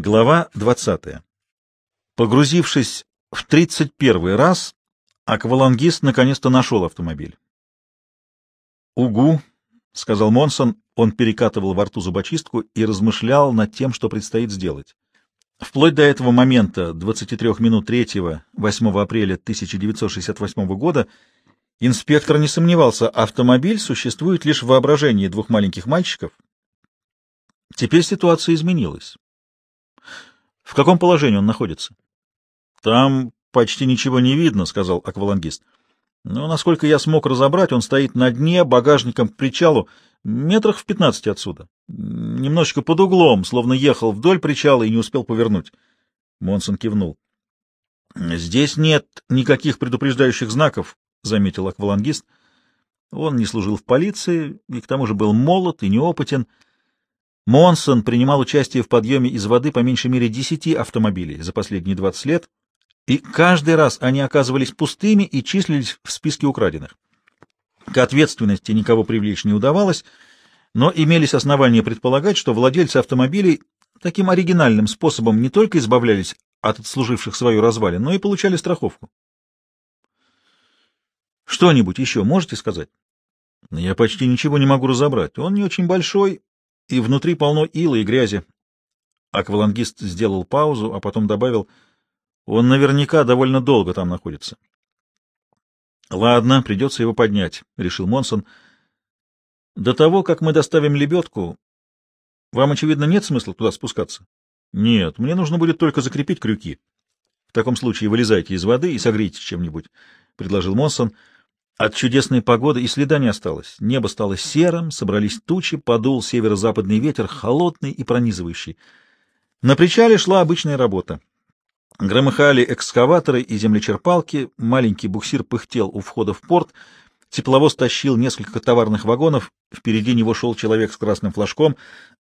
Глава 20. Погрузившись в 31 раз, аквалангист наконец-то нашел автомобиль. «Угу», — сказал Монсон, он перекатывал во рту зубочистку и размышлял над тем, что предстоит сделать. Вплоть до этого момента, 23 минут 3 8 апреля 1968 года, инспектор не сомневался, автомобиль существует лишь в воображении двух маленьких мальчиков. Теперь ситуация изменилась. В каком положении он находится? Там почти ничего не видно, сказал аквалангист. Но, насколько я смог разобрать, он стоит на дне багажником к причалу, метрах в пятнадцати отсюда. Немножечко под углом, словно ехал вдоль причала и не успел повернуть. Монсон кивнул. Здесь нет никаких предупреждающих знаков, заметил аквалангист. Он не служил в полиции и к тому же был молод и неопытен. Монсон принимал участие в подъеме из воды по меньшей мере десяти автомобилей за последние 20 лет, и каждый раз они оказывались пустыми и числились в списке украденных. К ответственности никого привлечь не удавалось, но имелись основания предполагать, что владельцы автомобилей таким оригинальным способом не только избавлялись от отслуживших свою развалину, но и получали страховку. Что-нибудь еще можете сказать? Я почти ничего не могу разобрать. Он не очень большой, и внутри полно ила и грязи. Аквалангист сделал паузу, а потом добавил, он наверняка довольно долго там находится. — Ладно, придется его поднять, — решил Монсон. — До того, как мы доставим лебедку, вам, очевидно, нет смысла туда спускаться? — Нет, мне нужно будет только закрепить крюки. — В таком случае вылезайте из воды и согрейтесь чем-нибудь, — предложил Монсон. — от чудесной погоды и следа не осталось. Небо стало серым, собрались тучи, подул северо-западный ветер, холодный и пронизывающий. На причале шла обычная работа. Громыхали экскаваторы и землечерпалки, маленький буксир пыхтел у входа в порт, тепловоз тащил несколько товарных вагонов, впереди него шел человек с красным флажком,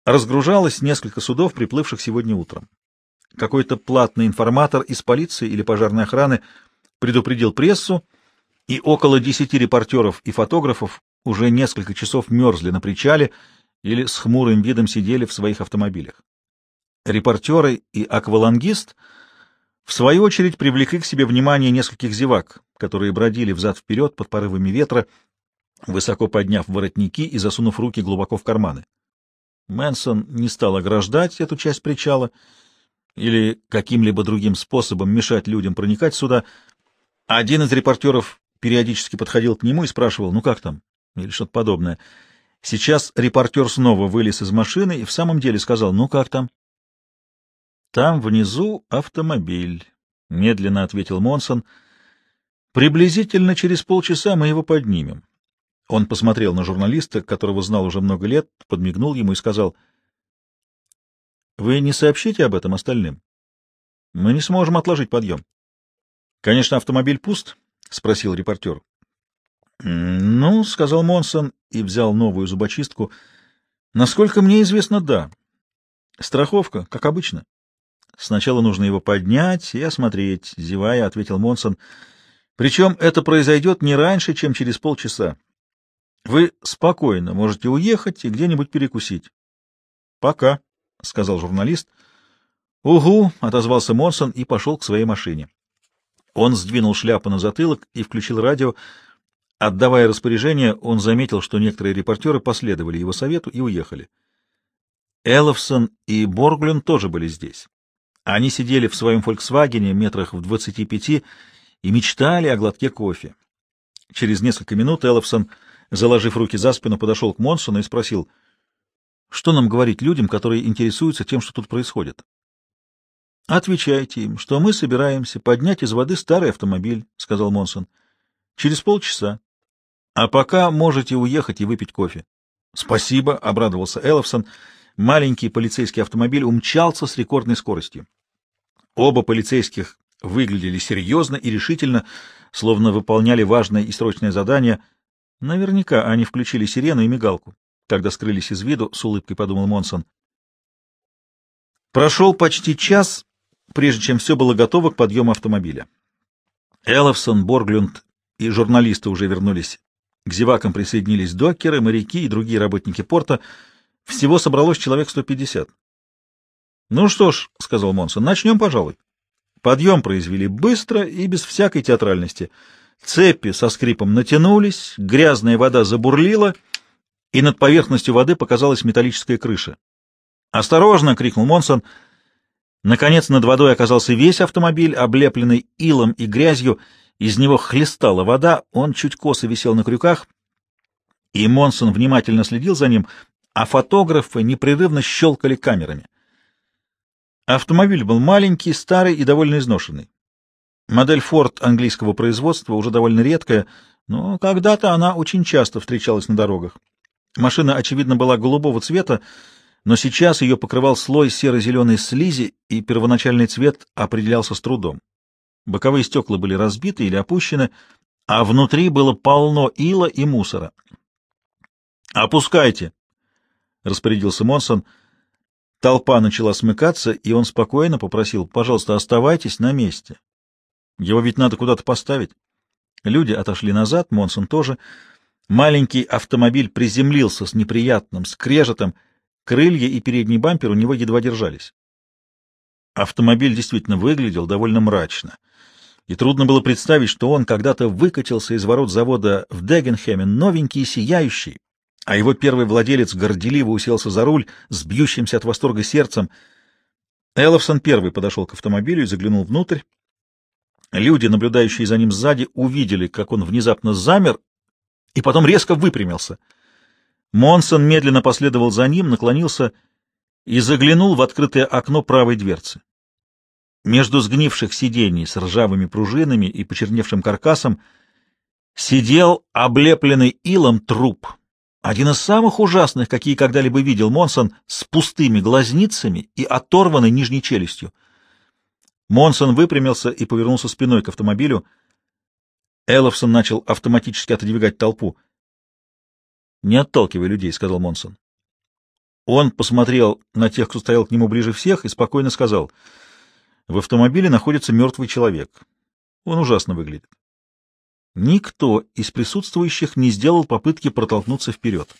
разгружалось несколько судов, приплывших сегодня утром. Какой-то платный информатор из полиции или пожарной охраны предупредил прессу, и около десяти репортеров и фотографов уже несколько часов мерзли на причале или с хмурым видом сидели в своих автомобилях. Репортеры и аквалангист, в свою очередь, привлекли к себе внимание нескольких зевак, которые бродили взад-вперед под порывами ветра, высоко подняв воротники и засунув руки глубоко в карманы. Мэнсон не стал ограждать эту часть причала или каким-либо другим способом мешать людям проникать сюда. Один из репортеров периодически подходил к нему и спрашивал, ну как там, или что-то подобное. Сейчас репортер снова вылез из машины и в самом деле сказал, ну как там? Там внизу автомобиль, — медленно ответил Монсон. Приблизительно через полчаса мы его поднимем. Он посмотрел на журналиста, которого знал уже много лет, подмигнул ему и сказал, — Вы не сообщите об этом остальным? Мы не сможем отложить подъем. Конечно, автомобиль пуст, — спросил репортер. — Ну, — сказал Монсон и взял новую зубочистку. — Насколько мне известно, да. Страховка, как обычно. Сначала нужно его поднять и осмотреть, — зевая, — ответил Монсон. Причем это произойдет не раньше, чем через полчаса. Вы спокойно можете уехать и где-нибудь перекусить. — Пока, — сказал журналист. — Угу, — отозвался Монсон и пошел к своей машине. Он сдвинул шляпу на затылок и включил радио. Отдавая распоряжение, он заметил, что некоторые репортеры последовали его совету и уехали. Элловсон и Борглюн тоже были здесь. Они сидели в своем «Фольксвагене» метрах в двадцати пяти и мечтали о глотке кофе. Через несколько минут Элловсон, заложив руки за спину, подошел к Монсону и спросил, что нам говорить людям, которые интересуются тем, что тут происходит. — Отвечайте им, что мы собираемся поднять из воды старый автомобиль, — сказал Монсон. — Через полчаса. А пока можете уехать и выпить кофе. — Спасибо, — обрадовался Элловсон. Маленький полицейский автомобиль умчался с рекордной скоростью. Оба полицейских выглядели серьезно и решительно, словно выполняли важное и срочное задание. Наверняка они включили сирену и мигалку. Когда скрылись из виду, с улыбкой подумал Монсон. Прошел почти час, прежде чем все было готово к подъему автомобиля. Элловсон, Борглюнд и журналисты уже вернулись. К зевакам присоединились докеры, моряки и другие работники порта. Всего собралось человек 150. «Ну что ж», — сказал Монсон, — «начнем, пожалуй». Подъем произвели быстро и без всякой театральности. Цепи со скрипом натянулись, грязная вода забурлила, и над поверхностью воды показалась металлическая крыша. «Осторожно!» — крикнул Монсон. Наконец над водой оказался весь автомобиль, облепленный илом и грязью, из него хлестала вода, он чуть косо висел на крюках, и Монсон внимательно следил за ним, а фотографы непрерывно щелкали камерами. Автомобиль был маленький, старый и довольно изношенный. Модель Ford английского производства уже довольно редкая, но когда-то она очень часто встречалась на дорогах. Машина, очевидно, была голубого цвета, но сейчас ее покрывал слой серо-зеленой слизи, и первоначальный цвет определялся с трудом. Боковые стекла были разбиты или опущены, а внутри было полно ила и мусора. «Опускайте!» — распорядился Монсон — Толпа начала смыкаться, и он спокойно попросил, пожалуйста, оставайтесь на месте. Его ведь надо куда-то поставить. Люди отошли назад, Монсон тоже. Маленький автомобиль приземлился с неприятным скрежетом, крылья и передний бампер у него едва держались. Автомобиль действительно выглядел довольно мрачно, и трудно было представить, что он когда-то выкатился из ворот завода в Дегенхеме, новенький и сияющий, а его первый владелец горделиво уселся за руль с бьющимся от восторга сердцем. Элловсон первый подошел к автомобилю и заглянул внутрь. Люди, наблюдающие за ним сзади, увидели, как он внезапно замер и потом резко выпрямился. Монсон медленно последовал за ним, наклонился и заглянул в открытое окно правой дверцы. Между сгнивших сидений с ржавыми пружинами и почерневшим каркасом сидел облепленный илом труп — один из самых ужасных, какие когда-либо видел Монсон, с пустыми глазницами и оторванной нижней челюстью. Монсон выпрямился и повернулся спиной к автомобилю. Элловсон начал автоматически отодвигать толпу. «Не отталкивай людей», — сказал Монсон. Он посмотрел на тех, кто стоял к нему ближе всех, и спокойно сказал, «В автомобиле находится мертвый человек. Он ужасно выглядит. Никто из присутствующих не сделал попытки протолкнуться вперед.